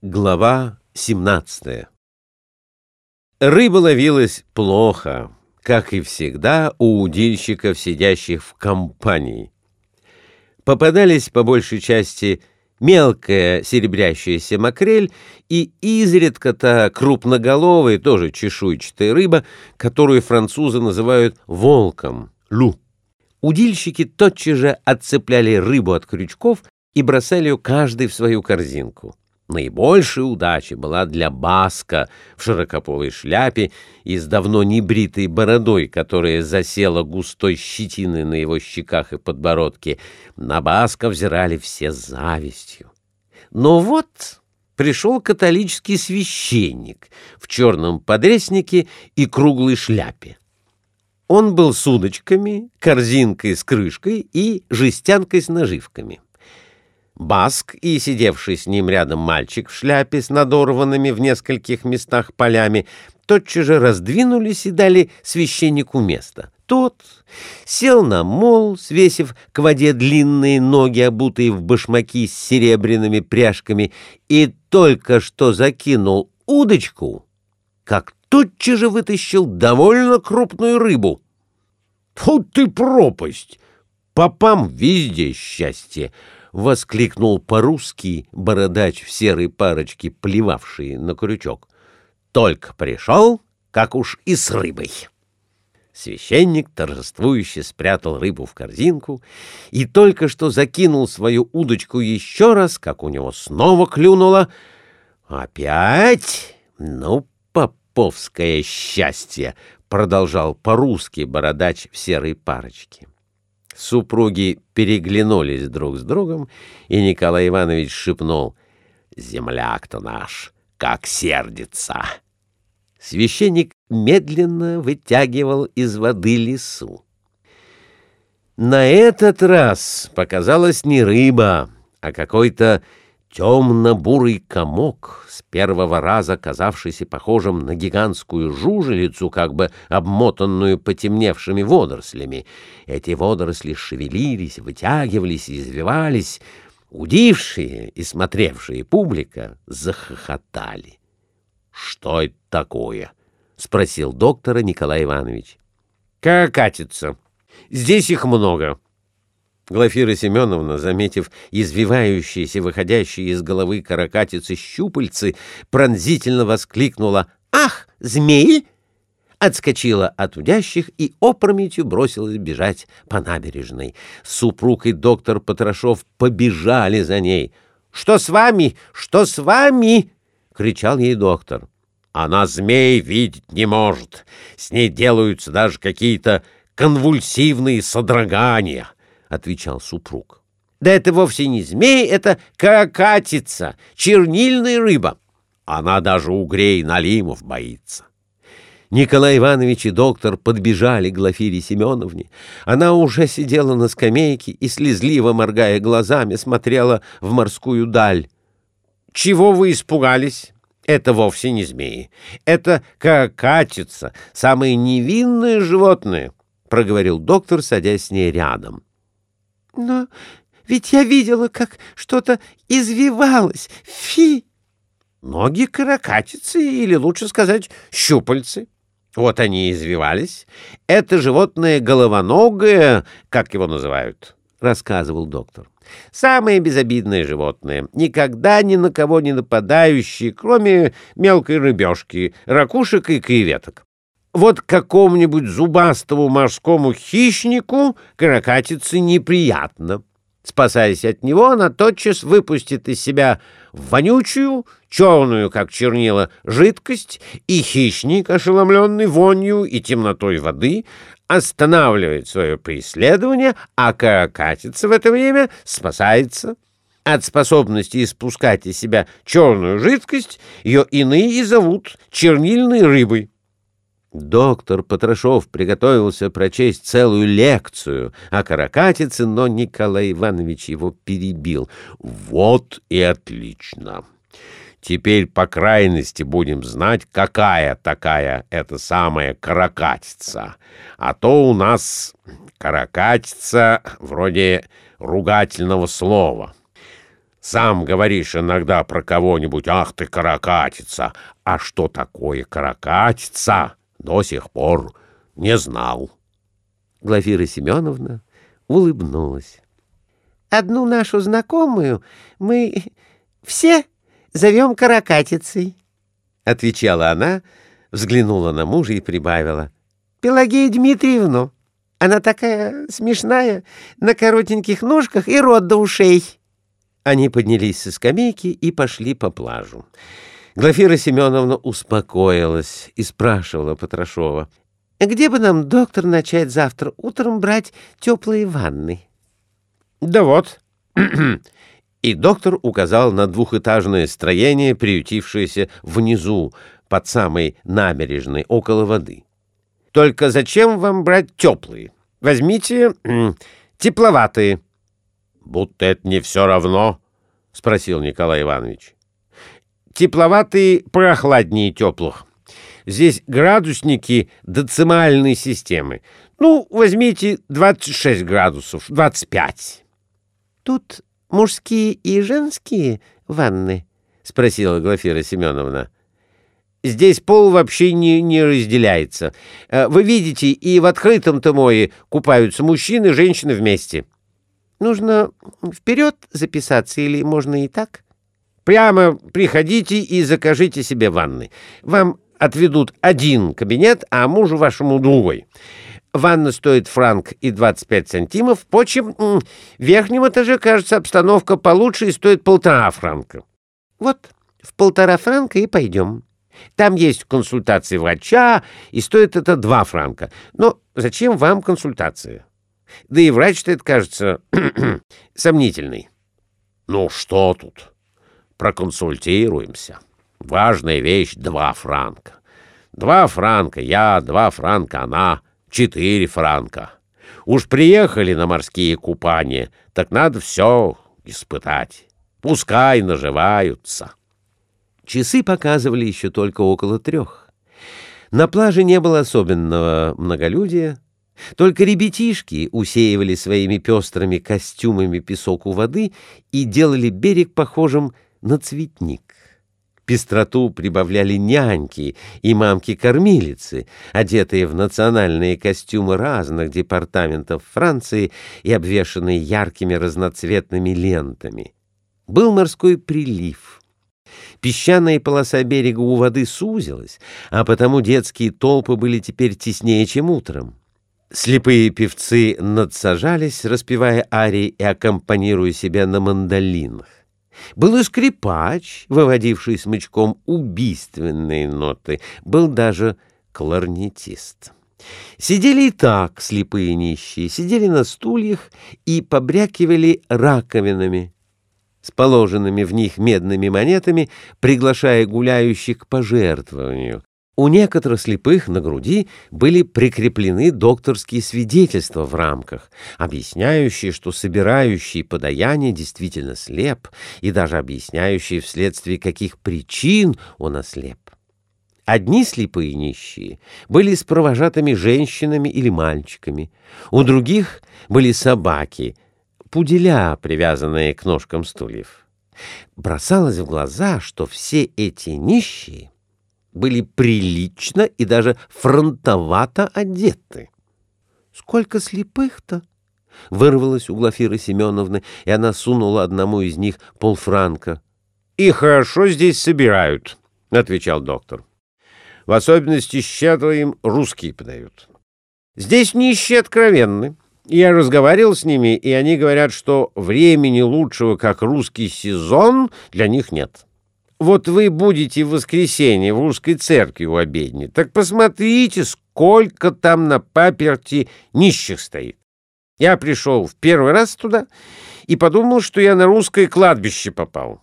Глава 17 Рыба ловилась плохо, как и всегда у удильщиков, сидящих в компании. Попадались по большей части мелкая серебрящаяся макрель и изредка-то крупноголовая, тоже чешуйчатая рыба, которую французы называют волком, лу. Удильщики тотчас же отцепляли рыбу от крючков и бросали ее каждый в свою корзинку. Наибольшая удача была для Баска в широкополой шляпе и с давно небритой бородой, которая засела густой щетиной на его щеках и подбородке. На Баска взирали все с завистью. Но вот пришел католический священник в черном подреснике и круглой шляпе. Он был с удочками, корзинкой с крышкой и жестянкой с наживками. Баск и сидевший с ним рядом мальчик в шляпе с надорванными в нескольких местах полями тотчас же раздвинулись и дали священнику место. Тот сел на мол, свесив к воде длинные ноги, обутые в башмаки с серебряными пряжками, и только что закинул удочку, как тотчас же вытащил довольно крупную рыбу. «Тут ты пропасть! Попам везде счастье!» — воскликнул по-русски бородач в серой парочке, плевавший на крючок. «Только пришел, как уж и с рыбой». Священник торжествующе спрятал рыбу в корзинку и только что закинул свою удочку еще раз, как у него снова клюнуло. «Опять? Ну, поповское счастье!» — продолжал по-русски бородач в серой парочке. Супруги переглянулись друг с другом, и Николай Иванович шепнул «Земляк-то наш, как сердится!» Священник медленно вытягивал из воды лису. На этот раз показалась не рыба, а какой-то темно-бурый комок, с первого раза казавшийся похожим на гигантскую жужелицу, как бы обмотанную потемневшими водорослями. Эти водоросли шевелились, вытягивались извивались. Удившие и смотревшие публика захохотали. — Что это такое? — спросил доктора Николай Иванович. — Каракатица. Здесь их много. — Глафира Семеновна, заметив извивающиеся, выходящие из головы каракатицы щупальцы, пронзительно воскликнула «Ах, змеи!» Отскочила от удящих и опрометью бросилась бежать по набережной. Супруг и доктор Потрошов побежали за ней. «Что с вами? Что с вами?» — кричал ей доктор. «Она змей видеть не может. С ней делаются даже какие-то конвульсивные содрогания». — отвечал супруг. «Да это вовсе не змей, это каракатица, чернильная рыба. Она даже угрей налимов боится». Николай Иванович и доктор подбежали к Глафире Семеновне. Она уже сидела на скамейке и, слезливо моргая глазами, смотрела в морскую даль. «Чего вы испугались?» Это вовсе не змеи. Это каракатица, самое невинное животное, — проговорил доктор, садясь с ней рядом. Но ведь я видела, как что-то извивалось. Фи! Ноги каракатицы, или лучше сказать, щупальцы. Вот они извивались. Это животное головоногое, как его называют, — рассказывал доктор. Самое безобидное животное, никогда ни на кого не нападающее, кроме мелкой рыбешки, ракушек и креветок. Вот какому-нибудь зубастому морскому хищнику каракатице неприятно. Спасаясь от него, она тотчас выпустит из себя вонючую, черную, как чернила, жидкость, и хищник, ошеломленный вонью и темнотой воды, останавливает свое преследование, а каракатица в это время спасается. От способности испускать из себя черную жидкость ее иные и зовут чернильной рыбой. Доктор Потрошов приготовился прочесть целую лекцию о каракатице, но Николай Иванович его перебил. «Вот и отлично! Теперь по крайности будем знать, какая такая эта самая каракатица. А то у нас каракатица вроде ругательного слова». Сам говоришь иногда про кого-нибудь, ах ты, каракатица. А что такое каракатица, до сих пор не знал. Глафира Семеновна улыбнулась. Одну нашу знакомую мы все зовем каракатицей, — отвечала она, взглянула на мужа и прибавила. — Пелагею Дмитриевну. Она такая смешная, на коротеньких ножках и рот до ушей. Они поднялись со скамейки и пошли по плажу. Глафира Семеновна успокоилась и спрашивала Потрошова, «Где бы нам, доктор, начать завтра утром брать теплые ванны?» «Да вот». И доктор указал на двухэтажное строение, приютившееся внизу, под самой набережной, около воды. «Только зачем вам брать теплые? Возьмите тепловатые». «Будто это не все равно», — спросил Николай Иванович. «Тепловатые прохладнее теплых. Здесь градусники децимальной системы. Ну, возьмите 26 градусов, 25». «Тут мужские и женские ванны?» — спросила Глафира Семеновна. Здесь пол вообще не, не разделяется. Э, вы видите, и в открытом-то море купаются мужчины и женщины вместе. Нужно вперед записаться или можно и так? Прямо приходите и закажите себе ванны. Вам отведут один кабинет, а мужу вашему другой. Ванна стоит франк и 25 сантимов. Впрочем, в верхнем этаже, кажется, обстановка получше и стоит полтора франка. Вот в полтора франка и пойдем. Там есть консультации врача, и стоит это два франка. Но зачем вам консультация? Да и врач-то кажется, сомнительный. Ну что тут? Проконсультируемся. Важная вещь — два франка. Два франка я, два франка она, четыре франка. Уж приехали на морские купания, так надо все испытать. Пускай наживаются. Часы показывали еще только около трех. На пляже не было особенного многолюдия, только ребятишки усеивали своими пестрыми костюмами песок у воды и делали берег похожим на цветник. Пестроту прибавляли няньки и мамки-кормилицы, одетые в национальные костюмы разных департаментов Франции и обвешанные яркими разноцветными лентами. Был морской прилив — Песчаная полоса берега у воды сузилась, а потому детские толпы были теперь теснее, чем утром. Слепые певцы надсажались, распевая арии и аккомпанируя себя на мандолинах. Был и скрипач, выводивший смычком убийственные ноты, был даже кларнетист. Сидели и так слепые нищие, сидели на стульях и побрякивали раковинами, с положенными в них медными монетами, приглашая гуляющих к пожертвованию. У некоторых слепых на груди были прикреплены докторские свидетельства в рамках, объясняющие, что собирающий подаяние действительно слеп, и даже объясняющие, вследствие каких причин он ослеп. Одни слепые нищие были с провожатыми женщинами или мальчиками, у других были собаки — пуделя, привязанные к ножкам стульев. Бросалось в глаза, что все эти нищие были прилично и даже фронтовато одеты. «Сколько слепых-то!» — вырвалось у Глафиры Семеновны, и она сунула одному из них полфранка. «И хорошо здесь собирают», — отвечал доктор. «В особенности щедро им русские подают. Здесь нищие откровенны». Я разговаривал с ними, и они говорят, что времени лучшего, как русский сезон, для них нет. Вот вы будете в воскресенье в русской церкви у обедни, так посмотрите, сколько там на паперти нищих стоит. Я пришел в первый раз туда и подумал, что я на русское кладбище попал.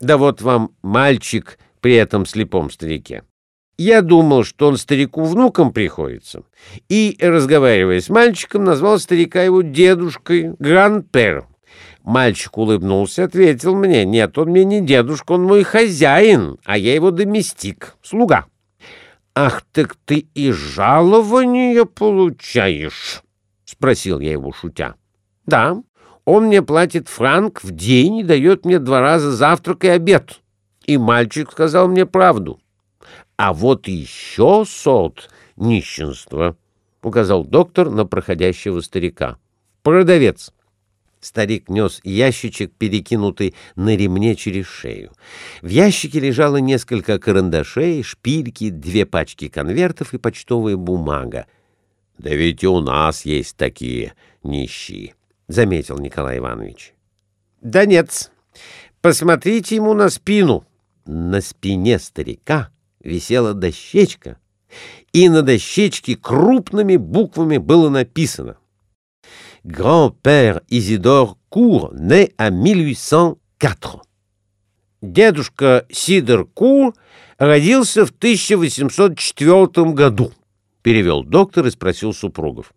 Да вот вам мальчик при этом слепом старике. Я думал, что он старику внуком приходится, и, разговаривая с мальчиком, назвал старика его дедушкой Гран-Пер. Мальчик улыбнулся, ответил мне, нет, он мне не дедушка, он мой хозяин, а я его доместик, слуга. «Ах, так ты и жалование получаешь?» — спросил я его, шутя. «Да, Он мне платит франк в день и дает мне два раза завтрак и обед. И мальчик сказал мне правду. А вот еще сорт нищенства, — указал доктор на проходящего старика. Продавец. Старик нес ящичек, перекинутый на ремне через шею. В ящике лежало несколько карандашей, шпильки, две пачки конвертов и почтовая бумага. — Да ведь у нас есть такие нищие, — заметил Николай Иванович. — Да нет, посмотрите ему на спину. На спине старика висела дощечка, и на дощечке крупными буквами было написано grand-père Изидор Кур, né à 1804. Дедушка Сидор Кур родился в 1804 году, перевел доктор и спросил супругов.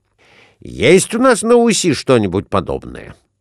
Есть у нас на Уси что-нибудь подобное? —